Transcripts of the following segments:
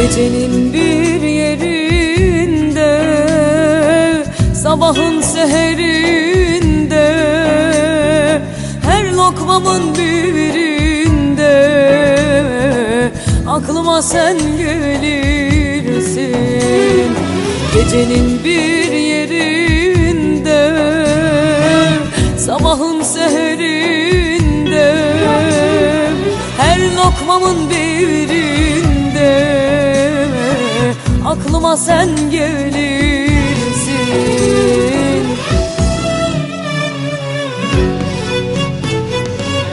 Gecenin bir yerinde Sabahın seherinde Her lokmamın birinde. Aklıma sen gelirsin. Gecenin bir yerinde Sabahın seherinde Her lokmamın birinde Aklıma sen gelirsin.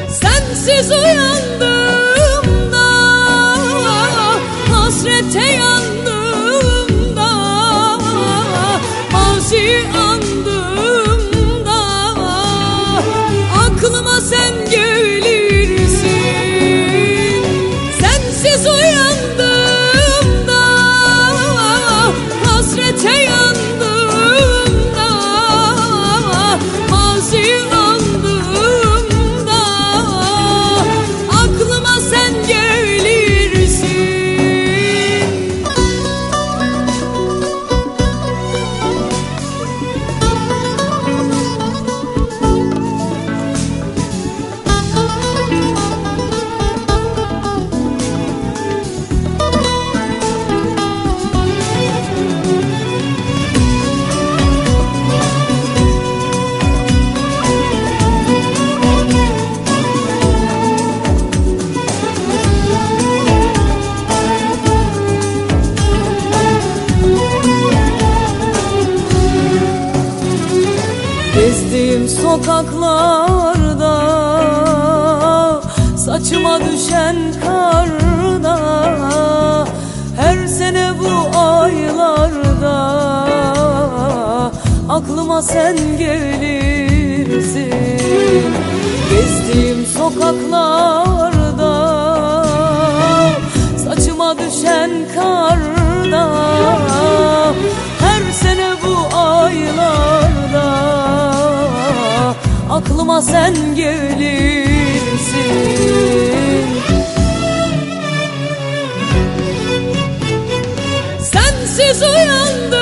Sensiz uyandığımda Hasrete Gezdiğim sokaklarda Saçıma düşen karda. Her sene bu aylarda Aklıma sen gelirsin. Gezdiğim sokaklarda Saçıma düşen karda Sen gelirsin Sensiz uyan